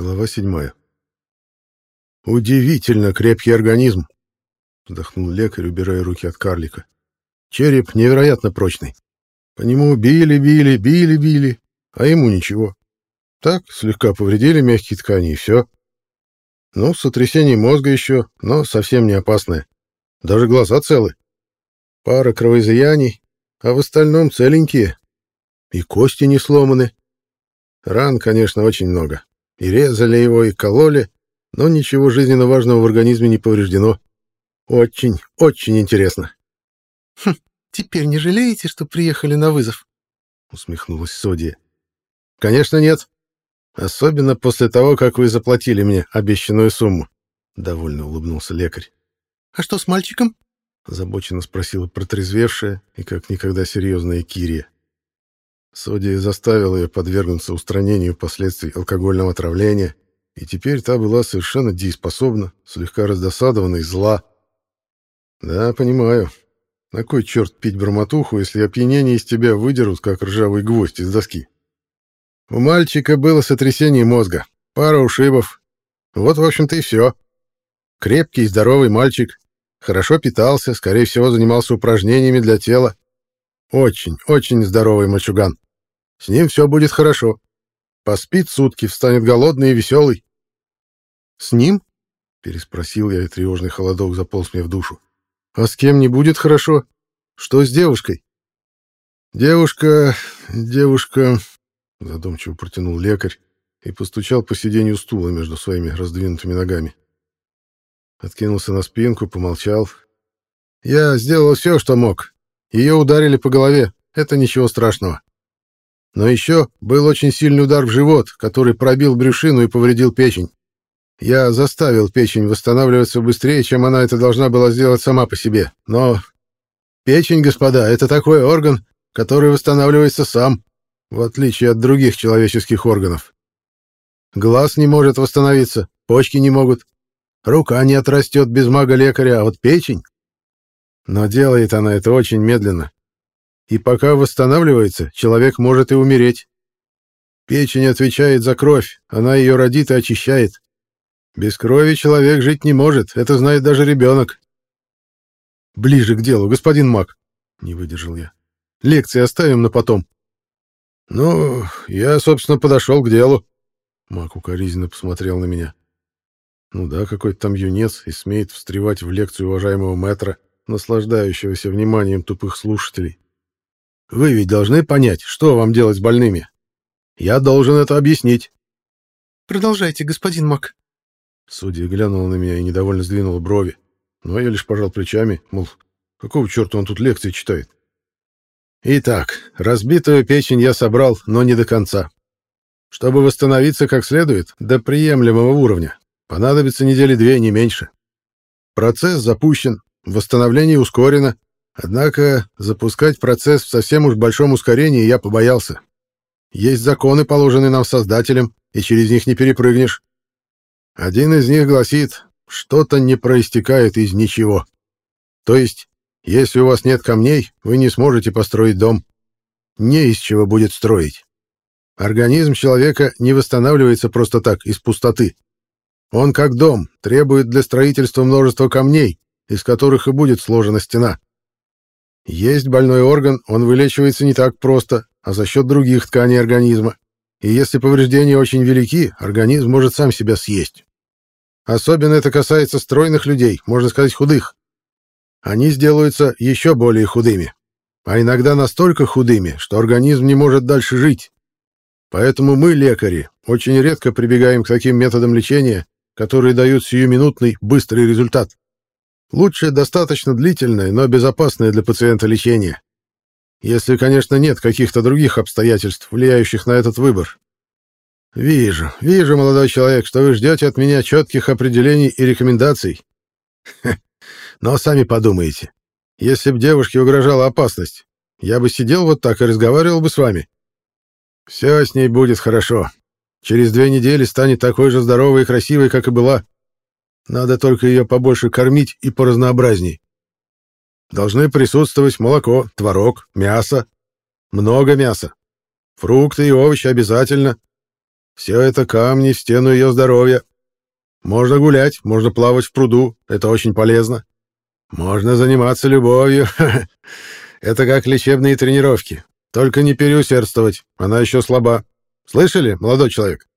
Глава седьмая. «Удивительно крепкий организм!» — вздохнул лекарь, убирая руки от карлика. «Череп невероятно прочный. По нему били, били, били, били, а ему ничего. Так, слегка повредили мягкие ткани, и все. Ну, сотрясение мозга еще, но совсем не опасное. Даже глаза целы. Пара кровоизлияний, а в остальном целенькие. И кости не сломаны. Ран, конечно, очень много. И резали его, и кололи, но ничего жизненно важного в организме не повреждено. Очень, очень интересно. Хм, теперь не жалеете, что приехали на вызов? Усмехнулась Содия. Конечно, нет. Особенно после того, как вы заплатили мне обещанную сумму. Довольно улыбнулся лекарь. А что с мальчиком? Озабоченно спросила протрезвевшая и как никогда серьезная Кирия. Содия заставила ее подвергнуться устранению последствий алкогольного отравления, и теперь та была совершенно дееспособна, слегка раздосадована и зла. «Да, понимаю. На кой черт пить бормотуху, если опьянение из тебя выдерут, как ржавый гвоздь из доски? У мальчика было сотрясение мозга, пара ушибов. Вот, в общем-то, и все. Крепкий и здоровый мальчик, хорошо питался, скорее всего, занимался упражнениями для тела. Очень, очень здоровый мальчуган. С ним все будет хорошо. Поспит сутки, встанет голодный и веселый. — С ним? — переспросил я, и тревожный холодок заполз мне в душу. — А с кем не будет хорошо? Что с девушкой? — Девушка... девушка... — задумчиво протянул лекарь и постучал по сиденью стула между своими раздвинутыми ногами. Откинулся на спинку, помолчал. — Я сделал все, что мог. Ее ударили по голове. Это ничего страшного. Но еще был очень сильный удар в живот, который пробил брюшину и повредил печень. Я заставил печень восстанавливаться быстрее, чем она это должна была сделать сама по себе. Но печень, господа, это такой орган, который восстанавливается сам, в отличие от других человеческих органов. Глаз не может восстановиться, почки не могут, рука не отрастет без мага-лекаря, а вот печень... Но делает она это очень медленно, и пока восстанавливается, человек может и умереть. Печень отвечает за кровь, она ее родит и очищает. Без крови человек жить не может, это знает даже ребенок. Ближе к делу, господин Мак, не выдержал я. Лекции оставим на потом. Ну, я, собственно, подошел к делу. Мак укоризненно посмотрел на меня. Ну да, какой-то там юнец и смеет встревать в лекцию уважаемого мэтра, наслаждающегося вниманием тупых слушателей. Вы ведь должны понять, что вам делать с больными. Я должен это объяснить. Продолжайте, господин Мак. Судья глянула на меня и недовольно сдвинула брови. Но я лишь пожал плечами, мол, какого черта он тут лекции читает. Итак, разбитую печень я собрал, но не до конца. Чтобы восстановиться как следует, до приемлемого уровня, понадобится недели две, не меньше. Процесс запущен, восстановление ускорено, Однако запускать процесс в совсем уж большом ускорении я побоялся. Есть законы, положенные нам Создателем, и через них не перепрыгнешь. Один из них гласит, что-то не проистекает из ничего. То есть, если у вас нет камней, вы не сможете построить дом. Не из чего будет строить. Организм человека не восстанавливается просто так, из пустоты. Он, как дом, требует для строительства множества камней, из которых и будет сложена стена. Есть больной орган, он вылечивается не так просто, а за счет других тканей организма. И если повреждения очень велики, организм может сам себя съесть. Особенно это касается стройных людей, можно сказать, худых. Они сделаются еще более худыми. А иногда настолько худыми, что организм не может дальше жить. Поэтому мы, лекари, очень редко прибегаем к таким методам лечения, которые дают сиюминутный, быстрый результат. Лучше достаточно длительное, но безопасное для пациента лечение. Если, конечно, нет каких-то других обстоятельств, влияющих на этот выбор. Вижу, вижу, молодой человек, что вы ждете от меня четких определений и рекомендаций. Но сами подумайте. Если бы девушке угрожала опасность, я бы сидел вот так и разговаривал бы с вами. Все с ней будет хорошо. Через две недели станет такой же здоровой и красивой, как и была. Надо только ее побольше кормить и поразнообразней. Должны присутствовать молоко, творог, мясо. Много мяса. Фрукты и овощи обязательно. Все это камни в стену ее здоровья. Можно гулять, можно плавать в пруду, это очень полезно. Можно заниматься любовью. Это как лечебные тренировки. Только не переусердствовать, она еще слаба. Слышали, молодой человек?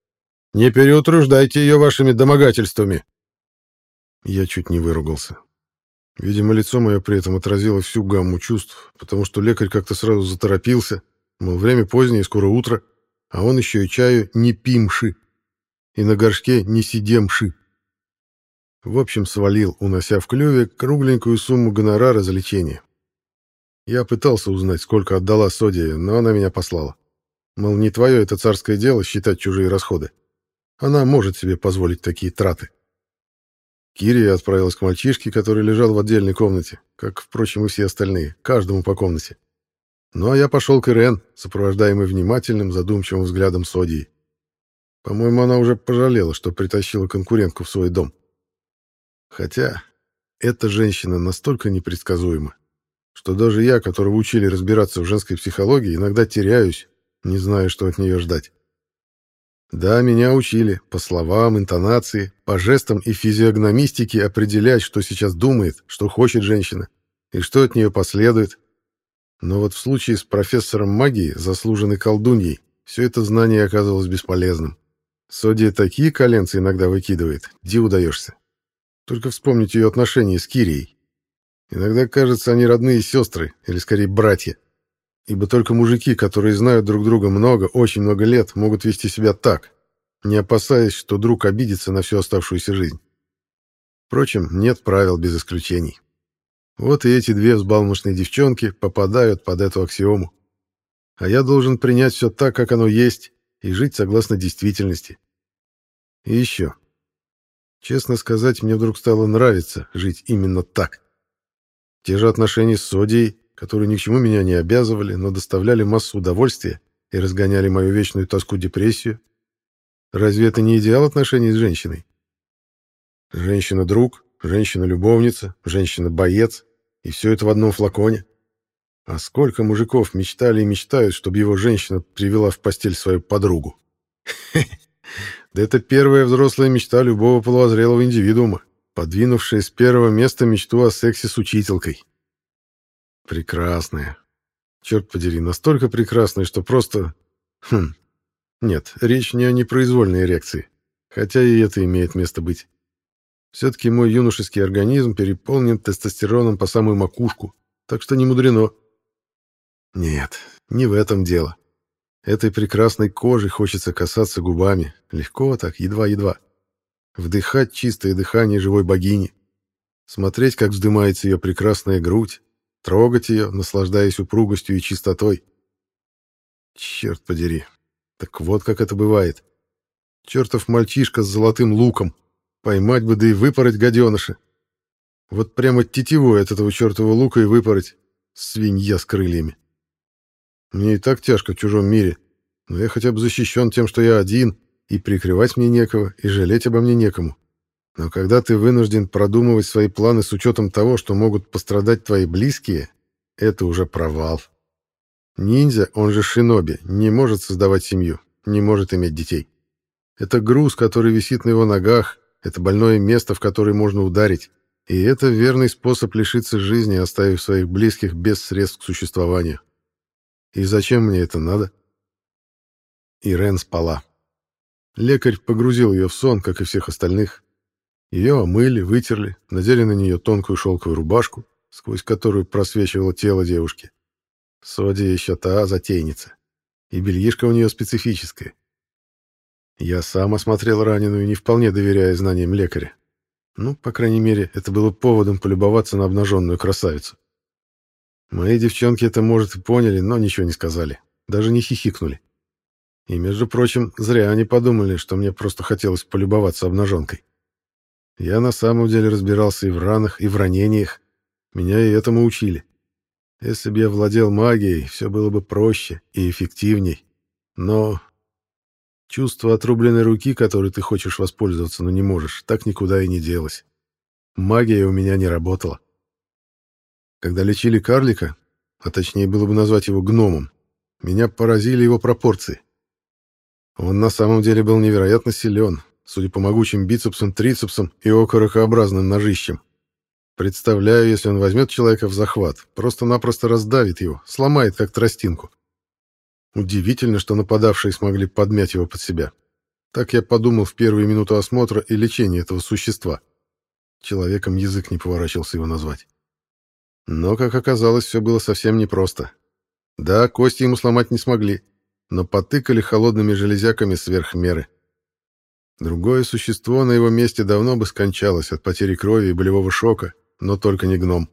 Не переутруждайте ее вашими домогательствами. Я чуть не выругался. Видимо, лицо мое при этом отразило всю гамму чувств, потому что лекарь как-то сразу заторопился, мол, время позднее, скоро утро, а он еще и чаю не пимши, и на горшке не сидемши. В общем, свалил, унося в клюве кругленькую сумму гонорара за лечение. Я пытался узнать, сколько отдала Содия, но она меня послала. Мол, не твое это царское дело считать чужие расходы. Она может себе позволить такие траты. Кирия отправилась к мальчишке, который лежал в отдельной комнате, как, впрочем, и все остальные, каждому по комнате. Ну а я пошел к Ирен, сопровождаемый внимательным, задумчивым взглядом Содии. По-моему, она уже пожалела, что притащила конкурентку в свой дом. Хотя эта женщина настолько непредсказуема, что даже я, которого учили разбираться в женской психологии, иногда теряюсь, не зная, что от нее ждать. Да, меня учили по словам, интонации, по жестам и физиогномистике определять, что сейчас думает, что хочет женщина, и что от нее последует. Но вот в случае с профессором магии, заслуженной колдуньей, все это знание оказалось бесполезным. Содия такие коленцы иногда выкидывает, где удаешься. Только вспомните ее отношения с Кирией. Иногда кажется, они родные сестры, или скорее братья. Ибо только мужики, которые знают друг друга много, очень много лет, могут вести себя так, не опасаясь, что друг обидится на всю оставшуюся жизнь. Впрочем, нет правил без исключений. Вот и эти две взбалмошные девчонки попадают под эту аксиому. А я должен принять все так, как оно есть, и жить согласно действительности. И еще. Честно сказать, мне вдруг стало нравиться жить именно так. Те же отношения с Содией, которые ни к чему меня не обязывали, но доставляли массу удовольствия и разгоняли мою вечную тоску-депрессию. Разве это не идеал отношений с женщиной? Женщина-друг, женщина-любовница, женщина-боец, и все это в одном флаконе. А сколько мужиков мечтали и мечтают, чтобы его женщина привела в постель свою подругу? Да это первая взрослая мечта любого полуозрелого индивидуума, подвинувшая с первого места мечту о сексе с учителькой. Прекрасная. Черт подери, настолько прекрасная, что просто... Хм. Нет, речь не о непроизвольной эрекции, хотя и это имеет место быть. Все-таки мой юношеский организм переполнен тестостероном по самую макушку, так что не мудрено. Нет, не в этом дело. Этой прекрасной кожи хочется касаться губами, легко так, едва-едва. Вдыхать чистое дыхание живой богини. Смотреть, как вздымается ее прекрасная грудь, трогать ее, наслаждаясь упругостью и чистотой. Черт подери. Так вот как это бывает. Чертов мальчишка с золотым луком. Поймать бы да и выпороть гаденыша. Вот прямо тетивой от этого чертова лука и выпороть. Свинья с крыльями. Мне и так тяжко в чужом мире, но я хотя бы защищен тем, что я один, и прикрывать мне некого, и жалеть обо мне некому. Но когда ты вынужден продумывать свои планы с учетом того, что могут пострадать твои близкие, это уже провал. Ниндзя, он же шиноби, не может создавать семью, не может иметь детей. Это груз, который висит на его ногах, это больное место, в которое можно ударить. И это верный способ лишиться жизни, оставив своих близких без средств к существованию. И зачем мне это надо? Ирен спала. Лекарь погрузил ее в сон, как и всех остальных. Ее омыли, вытерли, надели на нее тонкую шелковую рубашку, сквозь которую просвечивало тело девушки. Соди еще та затейница. И бельишко у нее специфическое. Я сам осмотрел раненую, не вполне доверяя знаниям лекаря. Ну, по крайней мере, это было поводом полюбоваться на обнаженную красавицу. Мои девчонки это, может, и поняли, но ничего не сказали. Даже не хихикнули. И, между прочим, зря они подумали, что мне просто хотелось полюбоваться обнаженкой. Я на самом деле разбирался и в ранах, и в ранениях. Меня и этому учили. Если бы я владел магией, все было бы проще и эффективней. Но чувство отрубленной руки, которой ты хочешь воспользоваться, но не можешь, так никуда и не делось. Магия у меня не работала. Когда лечили карлика, а точнее было бы назвать его гномом, меня поразили его пропорции. Он на самом деле был невероятно силен, судя по могучим бицепсам, трицепсам и окорокообразным ножищам. Представляю, если он возьмет человека в захват, просто-напросто раздавит его, сломает как тростинку. Удивительно, что нападавшие смогли подмять его под себя. Так я подумал в первые минуты осмотра и лечения этого существа. Человеком язык не поворачивался его назвать. Но, как оказалось, все было совсем непросто. Да, кости ему сломать не смогли, но потыкали холодными железяками сверх меры. Другое существо на его месте давно бы скончалось от потери крови и болевого шока, но только не гном.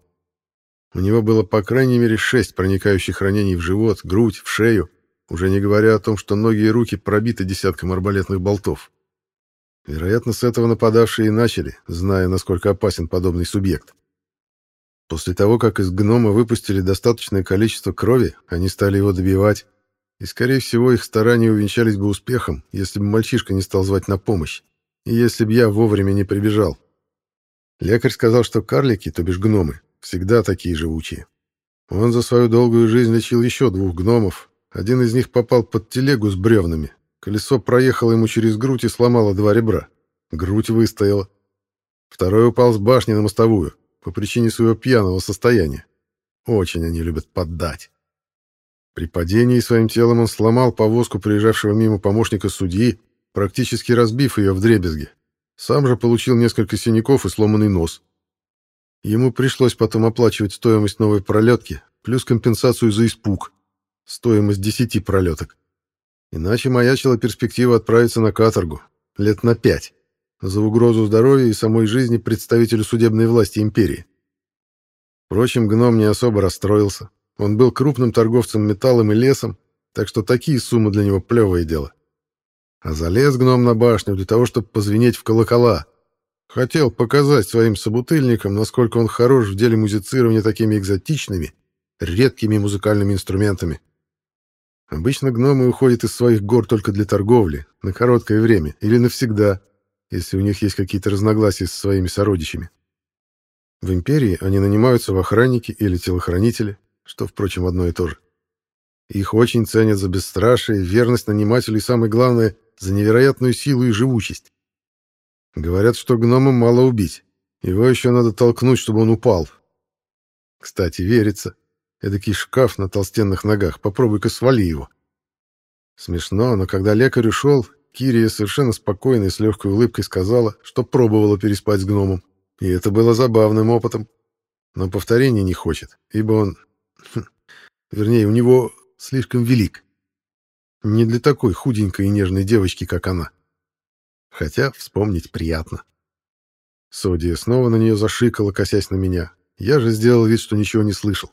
У него было по крайней мере шесть проникающих ранений в живот, грудь, в шею, уже не говоря о том, что ноги и руки пробиты десятком арбалетных болтов. Вероятно, с этого нападавшие и начали, зная, насколько опасен подобный субъект. После того, как из гнома выпустили достаточное количество крови, они стали его добивать, и, скорее всего, их старания увенчались бы успехом, если бы мальчишка не стал звать на помощь, и если бы я вовремя не прибежал. Лекарь сказал, что карлики, то бишь гномы, всегда такие живучие. Он за свою долгую жизнь лечил еще двух гномов. Один из них попал под телегу с бревнами. Колесо проехало ему через грудь и сломало два ребра. Грудь выстояла. Второй упал с башни на мостовую по причине своего пьяного состояния. Очень они любят поддать. При падении своим телом он сломал повозку приезжавшего мимо помощника судьи, практически разбив ее в дребезги. Сам же получил несколько синяков и сломанный нос. Ему пришлось потом оплачивать стоимость новой пролетки, плюс компенсацию за испуг, стоимость десяти пролеток. Иначе маячила перспектива отправиться на каторгу, лет на пять, за угрозу здоровья и самой жизни представителю судебной власти империи. Впрочем, гном не особо расстроился. Он был крупным торговцем металлом и лесом, так что такие суммы для него плевое дело. А залез гном на башню для того, чтобы позвенеть в колокола. Хотел показать своим собутыльникам, насколько он хорош в деле музицирования такими экзотичными, редкими музыкальными инструментами. Обычно гномы уходят из своих гор только для торговли, на короткое время или навсегда, если у них есть какие-то разногласия со своими сородичами. В империи они нанимаются в охранники или телохранители, что, впрочем, одно и то же. Их очень ценят за бесстрашие, верность нанимателю и, самое главное, за невероятную силу и живучесть. Говорят, что гнома мало убить. Его еще надо толкнуть, чтобы он упал. Кстати, верится. Эдакий шкаф на толстенных ногах. Попробуй-ка свали его. Смешно, но когда лекарь ушел, Кирия совершенно спокойно и с легкой улыбкой сказала, что пробовала переспать с гномом. И это было забавным опытом. Но повторения не хочет, ибо он Вернее, у него слишком велик. Не для такой худенькой и нежной девочки, как она. Хотя вспомнить приятно. Содия снова на нее зашикала, косясь на меня. Я же сделал вид, что ничего не слышал.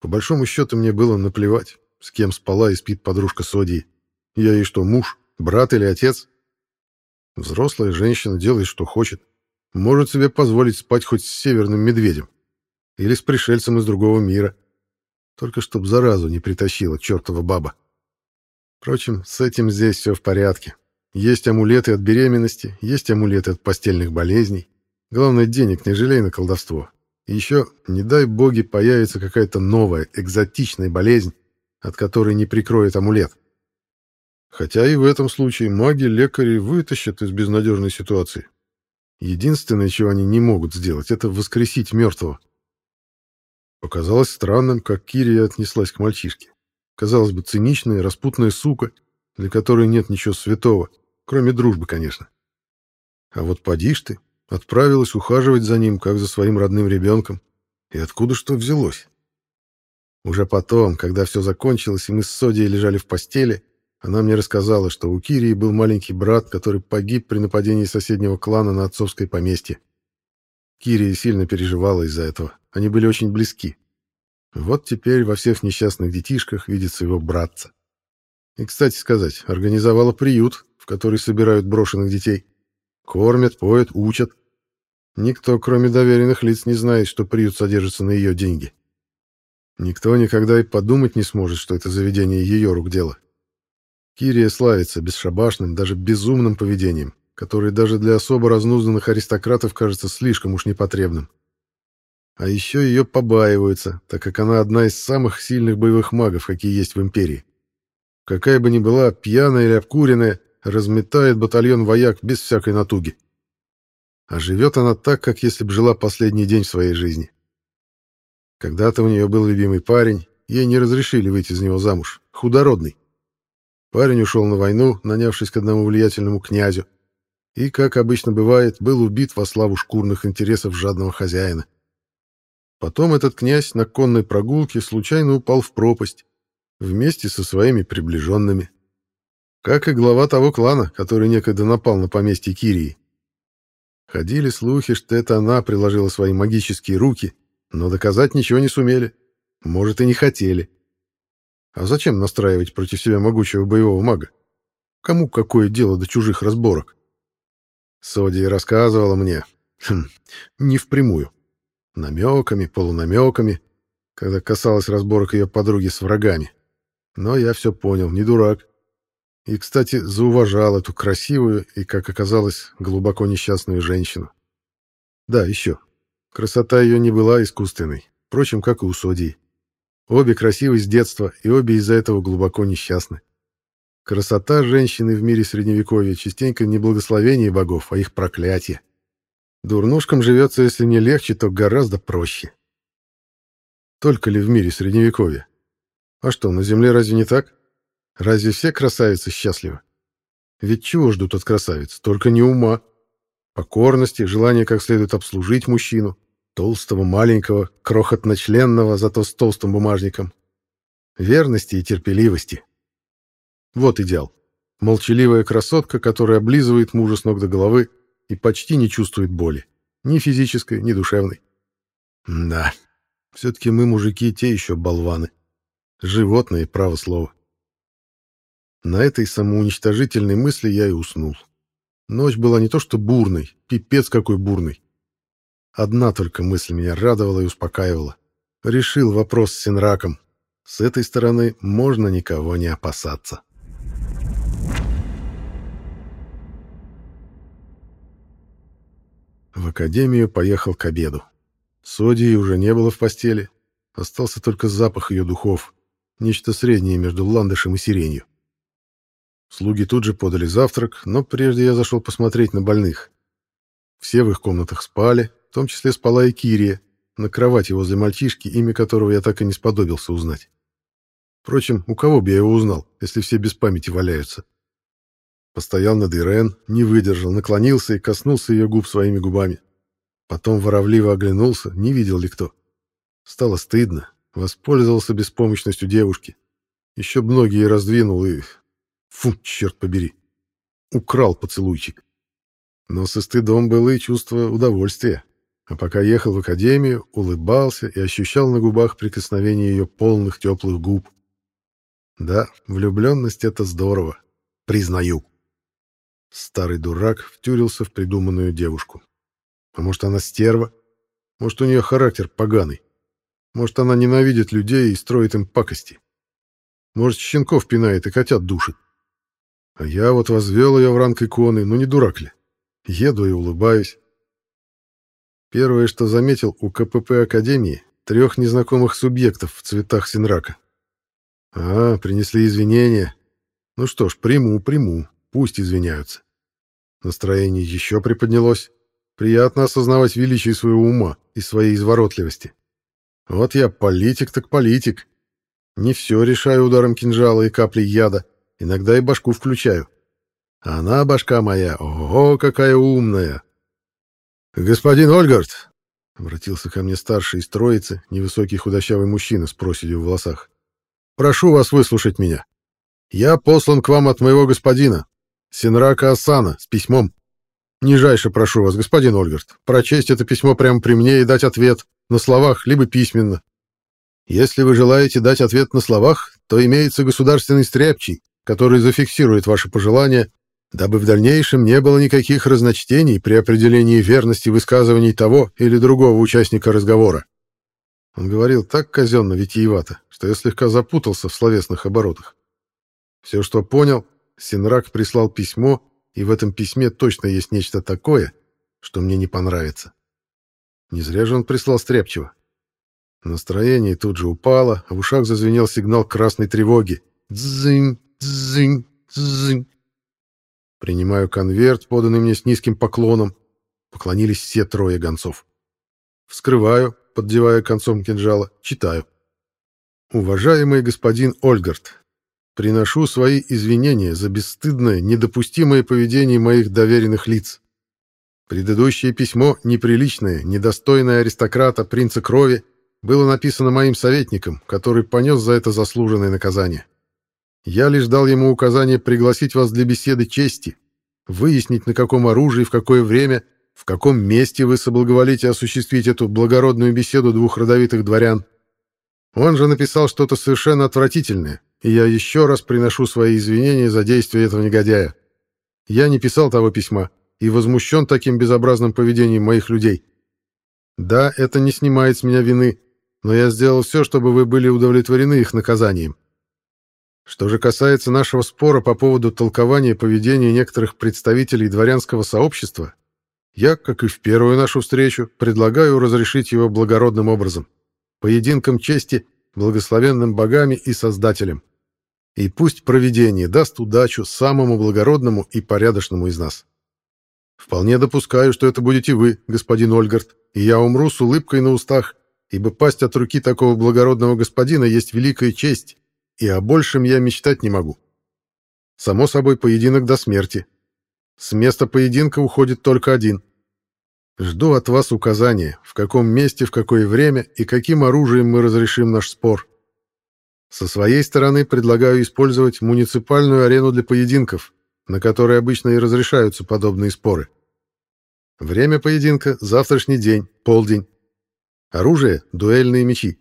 По большому счету мне было наплевать, с кем спала и спит подружка Содии. Я ей что, муж, брат или отец? Взрослая женщина делает, что хочет. Может себе позволить спать хоть с северным медведем. Или с пришельцем из другого мира. Только чтоб заразу не притащила чертова баба. Впрочем, с этим здесь все в порядке. Есть амулеты от беременности, есть амулеты от постельных болезней. Главное, денег не жалей на колдовство. И еще, не дай боги, появится какая-то новая, экзотичная болезнь, от которой не прикроет амулет. Хотя и в этом случае маги-лекари вытащат из безнадежной ситуации. Единственное, чего они не могут сделать, это воскресить мертвого. Показалось странным, как Кирия отнеслась к мальчишке. Казалось бы, циничная, распутная сука, для которой нет ничего святого, кроме дружбы, конечно. А вот поди ты, отправилась ухаживать за ним, как за своим родным ребенком. И откуда что взялось? Уже потом, когда все закончилось, и мы с Содией лежали в постели, она мне рассказала, что у Кирии был маленький брат, который погиб при нападении соседнего клана на отцовское поместье. Кирия сильно переживала из-за этого. Они были очень близки. Вот теперь во всех несчастных детишках видит своего братца. И, кстати сказать, организовала приют, в который собирают брошенных детей. Кормят, поют, учат. Никто, кроме доверенных лиц, не знает, что приют содержится на ее деньги. Никто никогда и подумать не сможет, что это заведение ее рук дело. Кирия славится бесшабашным, даже безумным поведением, которое даже для особо разнузданных аристократов кажется слишком уж непотребным. А еще ее побаиваются, так как она одна из самых сильных боевых магов, какие есть в Империи. какая бы ни была, пьяная или обкуренная, разметает батальон вояк без всякой натуги. А живет она так, как если бы жила последний день в своей жизни. Когда-то у нее был любимый парень, ей не разрешили выйти за него замуж, худородный. Парень ушел на войну, нанявшись к одному влиятельному князю, и, как обычно бывает, был убит во славу шкурных интересов жадного хозяина. Потом этот князь на конной прогулке случайно упал в пропасть вместе со своими приближенными. Как и глава того клана, который некогда напал на поместье Кирии. Ходили слухи, что это она приложила свои магические руки, но доказать ничего не сумели. Может, и не хотели. А зачем настраивать против себя могучего боевого мага? Кому какое дело до чужих разборок? Соди рассказывала мне, хм, не впрямую, намеками, полунамеками, когда касалось разборок ее подруги с врагами. Но я все понял, не дурак. И, кстати, зауважал эту красивую и, как оказалось, глубоко несчастную женщину. Да, еще. Красота ее не была искусственной, впрочем, как и у Содии. Обе красивы с детства, и обе из-за этого глубоко несчастны. Красота женщины в мире Средневековья частенько не благословение богов, а их проклятие. Дурнушкам живется, если не легче, то гораздо проще. Только ли в мире Средневековья? А что, на Земле разве не так? Разве все красавицы счастливы? Ведь чего ждут от красавиц? Только не ума. Покорности, желание как следует обслужить мужчину, толстого, маленького, крохотно-членного, зато с толстым бумажником. Верности и терпеливости. Вот идеал. Молчаливая красотка, которая облизывает мужа с ног до головы и почти не чувствует боли. Ни физической, ни душевной. Да, все-таки мы, мужики, те еще болваны. Животные, право слово. На этой самоуничтожительной мысли я и уснул. Ночь была не то что бурной, пипец какой бурной. Одна только мысль меня радовала и успокаивала. Решил вопрос с Синраком. С этой стороны можно никого не опасаться. В академию поехал к обеду. Содии уже не было в постели. Остался только запах ее духов. Нечто среднее между ландышем и сиренью. Слуги тут же подали завтрак, но прежде я зашел посмотреть на больных. Все в их комнатах спали, в том числе спала и Кирия, на кровати возле мальчишки, имя которого я так и не сподобился узнать. Впрочем, у кого бы я его узнал, если все без памяти валяются? Постоял над Ирен, не выдержал, наклонился и коснулся ее губ своими губами. Потом воровливо оглянулся, не видел ли кто. Стало стыдно, воспользовался беспомощностью девушки. Еще ноги ей раздвинул и... Фу, черт побери. Украл поцелуйчик. Но со стыдом было и чувство удовольствия. А пока ехал в академию, улыбался и ощущал на губах прикосновение ее полных теплых губ. Да, влюбленность — это здорово. Признаю. Старый дурак втюрился в придуманную девушку. А может, она стерва? Может, у нее характер поганый? Может, она ненавидит людей и строит им пакости? Может, щенков пинает и котят душит? А я вот возвел ее в ранг иконы, ну не дурак ли? Еду и улыбаюсь. Первое, что заметил у КПП Академии, трех незнакомых субъектов в цветах Синрака. А, принесли извинения. Ну что ж, приму, приму. Пусть извиняются. Настроение еще приподнялось. Приятно осознавать величие своего ума и своей изворотливости. Вот я политик так политик. Не все решаю ударом кинжала и каплей яда. Иногда и башку включаю. А она, башка моя, ого, какая умная. «Господин Ольгард!» — обратился ко мне старший из троицы, невысокий худощавый мужчина с проседью в волосах. «Прошу вас выслушать меня. Я послан к вам от моего господина, Синрака Асана с письмом. Нижайше прошу вас, господин Ольгард, прочесть это письмо прямо при мне и дать ответ на словах, либо письменно. Если вы желаете дать ответ на словах, то имеется государственный стряпчий, который зафиксирует ваши пожелания, дабы в дальнейшем не было никаких разночтений при определении верности высказываний того или другого участника разговора. Он говорил так казенно-витиевато, что я слегка запутался в словесных оборотах. Все, что понял, Синрак прислал письмо, и в этом письме точно есть нечто такое, что мне не понравится. Не зря же он прислал стряпчиво. Настроение тут же упало, а в ушах зазвенел сигнал красной тревоги. Дзынь! дзынь, дзынь. Принимаю конверт, поданный мне с низким поклоном. Поклонились все трое гонцов. Вскрываю, поддевая концом кинжала, читаю. «Уважаемый господин Ольгард, приношу свои извинения за бесстыдное, недопустимое поведение моих доверенных лиц. Предыдущее письмо, неприличное, недостойное аристократа, принца крови, было написано моим советником, который понес за это заслуженное наказание. Я лишь дал ему указание пригласить вас для беседы чести, выяснить, на каком оружии, в какое время, в каком месте вы соблаговолите осуществить эту благородную беседу двух родовитых дворян. Он же написал что-то совершенно отвратительное, я еще раз приношу свои извинения за действия этого негодяя. Я не писал того письма и возмущен таким безобразным поведением моих людей. Да, это не снимает с меня вины, но я сделал все, чтобы вы были удовлетворены их наказанием. Что же касается нашего спора по поводу толкования поведения некоторых представителей дворянского сообщества, я, как и в первую нашу встречу, предлагаю разрешить его благородным образом, поединком чести, благословенным богами и Создателем. И пусть провидение даст удачу самому благородному и порядочному из нас. Вполне допускаю, что это будете вы, господин Ольгард, и я умру с улыбкой на устах, ибо пасть от руки такого благородного господина есть великая честь, и о большем я мечтать не могу. Само собой, поединок до смерти. С места поединка уходит только один. Жду от вас указания, в каком месте, в какое время и каким оружием мы разрешим наш спор. Со своей стороны предлагаю использовать муниципальную арену для поединков, на которой обычно и разрешаются подобные споры. Время поединка — завтрашний день, полдень. Оружие — дуэльные мечи.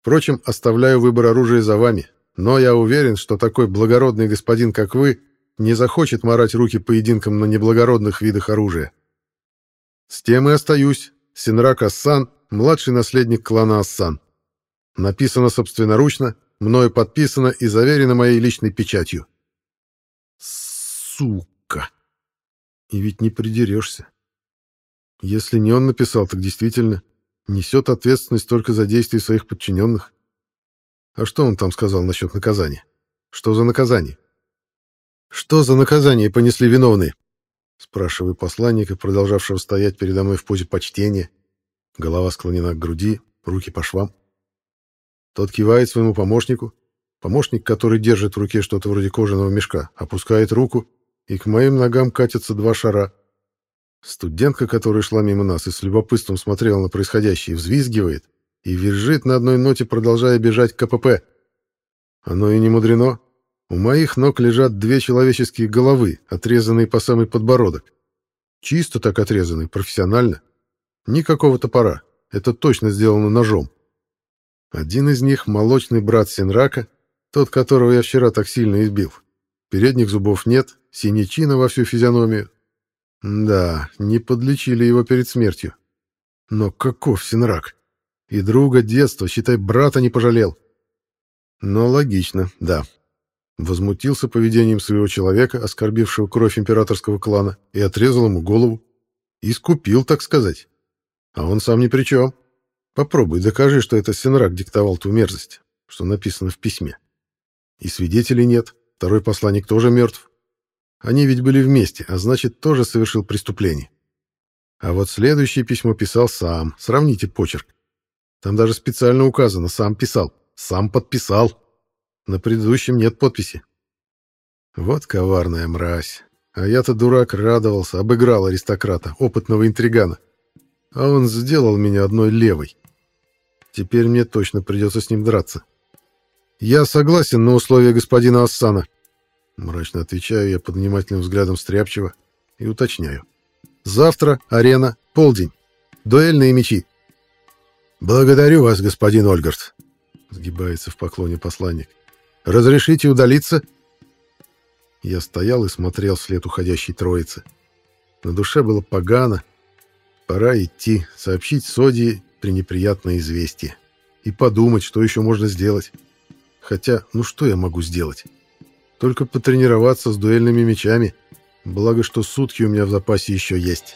Впрочем, оставляю выбор оружия за вами, но я уверен, что такой благородный господин, как вы, не захочет морать руки поединкам на неблагородных видах оружия. С тем и остаюсь. Синрак Ассан, младший наследник клана Ассан. Написано собственноручно, мною подписано и заверено моей личной печатью. Сука! И ведь не придерешься. Если не он написал, так действительно несет ответственность только за действия своих подчиненных. А что он там сказал насчет наказания? Что за наказание? Что за наказание понесли виновные? Спрашиваю посланника, продолжавшего стоять передо мной в позе почтения. Голова склонена к груди, руки по швам. Тот кивает своему помощнику. Помощник, который держит в руке что-то вроде кожаного мешка, опускает руку, и к моим ногам катятся два шара — Студентка, которая шла мимо нас и с любопытством смотрела на происходящее, взвизгивает и визжит на одной ноте, продолжая бежать к КПП. Оно и не мудрено. У моих ног лежат две человеческие головы, отрезанные по самый подбородок. Чисто так отрезанные, профессионально. Никакого топора. Это точно сделано ножом. Один из них — молочный брат Сенрака, тот, которого я вчера так сильно избил. Передних зубов нет, синячина во всю физиономию, да, не подлечили его перед смертью. Но каков Синрак? И друга детства, считай, брата не пожалел. Но логично, да. Возмутился поведением своего человека, оскорбившего кровь императорского клана, и отрезал ему голову. Искупил, так сказать. А он сам ни при чем. Попробуй, докажи, что это Синрак диктовал ту мерзость, что написано в письме. И свидетелей нет, второй посланник тоже мертв. Они ведь были вместе, а значит, тоже совершил преступление. А вот следующее письмо писал сам. Сравните почерк. Там даже специально указано, сам писал, сам подписал. На предыдущем нет подписи. Вот коварная мразь. А я-то, дурак, радовался, обыграл аристократа, опытного интригана. А он сделал меня одной левой. Теперь мне точно придется с ним драться. Я согласен на условия господина Ассана, Мрачно отвечаю я под внимательным взглядом Стряпчева и уточняю. Завтра арена, полдень. Дуэльные мечи. Благодарю вас, господин Ольгард. Сгибается в поклоне посланник. Разрешите удалиться? Я стоял и смотрел вслед уходящей троицы. На душе было погано. Пора идти, сообщить Содии пренеприятное известие. И подумать, что еще можно сделать. Хотя, ну что я могу сделать? Только потренироваться с дуэльными мечами. Благо, что сутки у меня в запасе еще есть.